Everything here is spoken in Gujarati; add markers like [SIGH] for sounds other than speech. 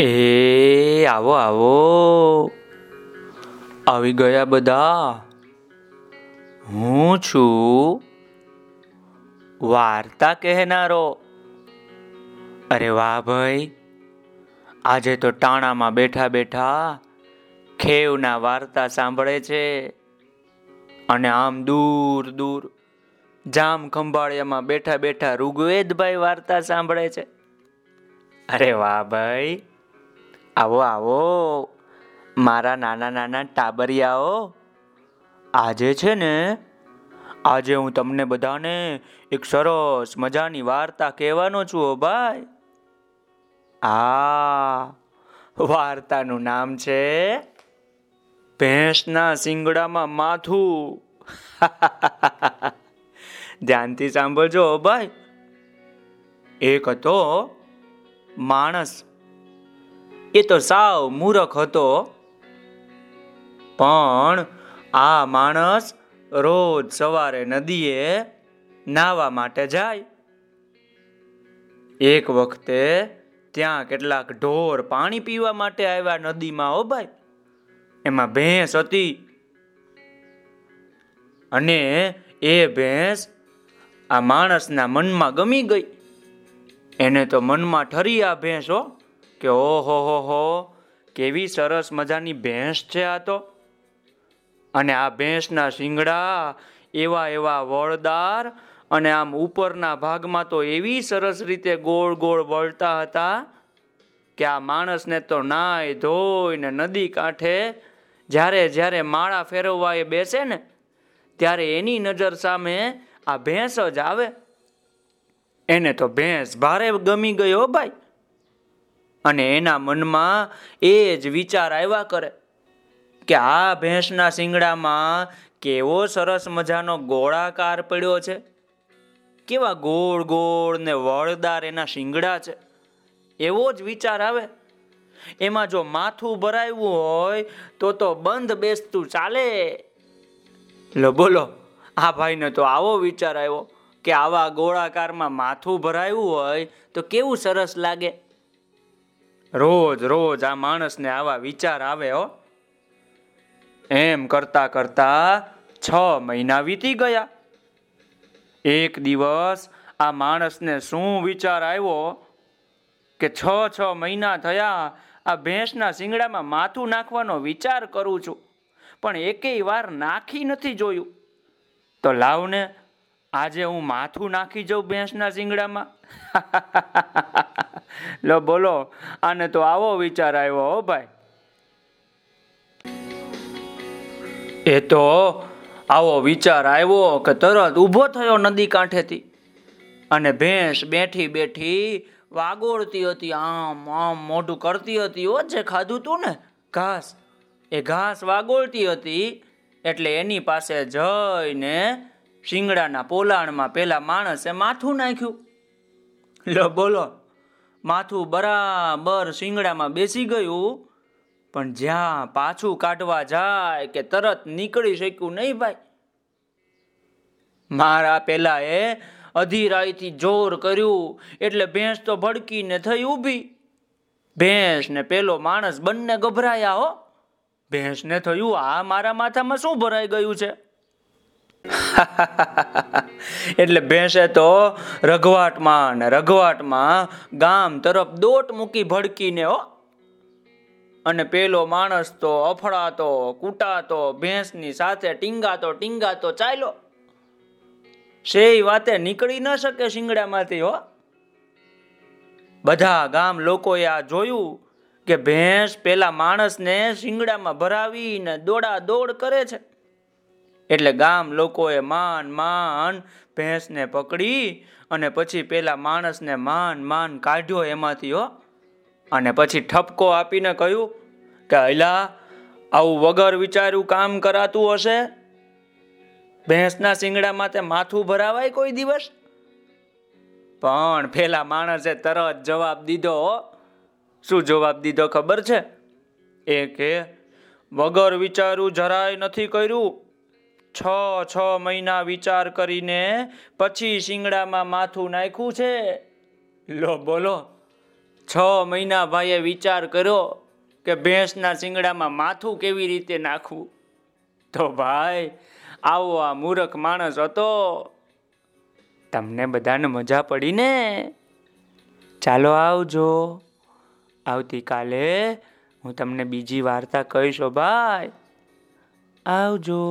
એ, આવો આવો. આવી ગયા બધા. હું છું વાર્તા કહેનારો. અરે વાહ ભાઈ. આજે તો ટાણામાં બેઠા બેઠા ખેવના વાર્તા સાંભળે છે. અને આમ દૂર દૂર જામ ખંભાળિયામાં બેઠા બેઠા ઋગ્વેદભાઈ વાર્તા સાંભળે છે. અરે વાહ ભાઈ. આવો આવો. મારા નાના નાના ટાબરિયાઓ, આજે છે ને, આજે હું તમને બધાને એક સરસ મજાની વાર્તા કહેવાનો છું હો ભાઈ. આ વાર્તાનું નામ છે ભેંસના શિંગડામાં માથું. [LAUGHS] ધ્યાનથી સાંભળજો ભાઈ. એક હતો માણસ એ તો સાવ મૂરખ હતો. પણ આ માણસ રોજ સવારે નદીએ નાવા માટે જાય. એક વખતે ત્યાં કેટલાક ઢોર પાણી પીવા માટે આવ્યા નદીમાં ભાઈ. એમાં ભેંસ હતી. અને એ ભેંસ આ માણસના મનમાં ગમી ગઈ. એને તો મનમાં ઠરી આ ભેંસ હો કે ઓહો હો હો કેવી સરસ મજાની ભેંસ છે આ તો. અને આ ભેંસના શિંગડા એવા એવા વળદાર અને આમ ઉપરના ભાગમાં તો એવી સરસ રીતે ગોળ ગોળ વળતા હતા કે આ માણસને તો નાય ધોઈને નદી કાંઠે જ્યારે જ્યારે માળા ફેરવવા એ બેસે ને, ત્યારે એની નજર સામે આ ભેંસ જ આવે. એને તો ભેંસ ભારે ગમી ગયો ભાઈ. અને એના મનમાં એ જ વિચાર આવ્યા કરે કે આ ભેંસના શિંગડામાં કેવો સરસ મજાનો ગોળાકાર પડ્યો છે. કેવા ગોળ ગોળ ને વળદાર એના શિંગડા છે. એવો જ વિચાર આવે. એમાં જો માથું ભરાયું હોય તો તો બંધ બેસતું ચાલે. લો, બોલો, આ ભાઈને તો આવો વિચાર આવ્યો કે આવા ગોળાકારમાં માથું ભરાયું હોય તો કેવું સરસ લાગે? રોજ રોજ આ માણસને આવા વિચાર આવે હો. એમ કરતા કરતા છ મહિના વીતી ગયા. એક દિવસ આ માણસને શું વિચાર આવ્યો કે છ છ મહિના થયા આ ભેંસના શિંગડામાં માથું નાખવાનો વિચાર કરું છું, પણ એકેય વાર નાખી નથી જોયું. તો લાવને આજે હું માથું નાખી જાઉં ભેંસના શિંગડામાં. [LAUGHS] લો, બોલો. આને તો આવો વિચાર આવ્યો હો, ભાઈ. એ તો આવો વિચાર આવ્યો કે તરત ઊભો થયો નદી કાંઠેથી અને ભેંસ બેઠી બેઠી વાગોળતી હતી, આમ આમ મોઢું કરતી હતી ઓ જે ખાધું તું ને, ઘાસ. એ ઘાસ વાગોળતી હતી એટલે એની પાસે જઈને શિંગડાના પોલાણમાં પેલા માણસે માથું નાખ્યું. લો, બોલો. માથું બરાબર શિંગડામાં બેસી ગયું. પણ જ્યાં પાછું કાઢવા જાય કે તરત નીકળી શક્યું નહીં ભાઈ. મારા પેલા એ અધીરાઈથી જોર કર્યું, એટલે ભેંસ તો ભડકીને થઈ ઊભી. ભેંસ ને પેલો માણસ બંને ગભરાયા હો. ભેંસને થયું, આ મારા માથામાં શું ભરાઈ ગયું છે? [LAUGHS] એટલે ભેંસે તો રઘવાટમાં ને રઘવાટમાં ગામ તરફ દોટ મૂકી ભડકીને, હો. અને પેલો માણસ તો અફડાતો, કૂટાતો, ભેંસની સાથે ટીંગાતો ટીંગાતો ચાલ્યો. સેય વાતે નીકળી ન શકે શિંગડામાંથી, હો. બધા ગામ લોકોએ આ જોયું કે ભેંસ પેલા માણસને શિંગડામાં ભરાવીને દોડા દોડ કરે છે. એટલે ગામ લોકોએ માન માન ભેંસને પકડી અને પછી પેલા માણસને માન માન કાઢ્યો એમાંથી હો. અને પછી ઠપકો આપીને કહ્યું કે અલા, આવું વગર વિચાર્યું કામ કરાતું હશે? ભેંસના શિંગડા માટે માથું ભરાવાય કોઈ દિવસ? પણ પેલા માણસે તરત જવાબ દીધો શું જવાબ દીધો ખબર છે? એ કે, વગર વિચારું જરાય નથી કર્યું. છ છ મહિના વિચાર કરીને પછી શિંગડામાં માથું નાખ્યું છે. લો બોલો. છ મહિના ભાઈએ વિચાર કર્યો કે ભેંસના શિંગડામાં માથું કેવી રીતે નાખવું. તો ભાઈ આવો આ મૂરખ માણસ હતો. તમને બધાને મજા પડી ને? ચાલો આવજો. આવતીકાલે હું તમને બીજી વાર્તા કહીશો ભાઈ. આવજો.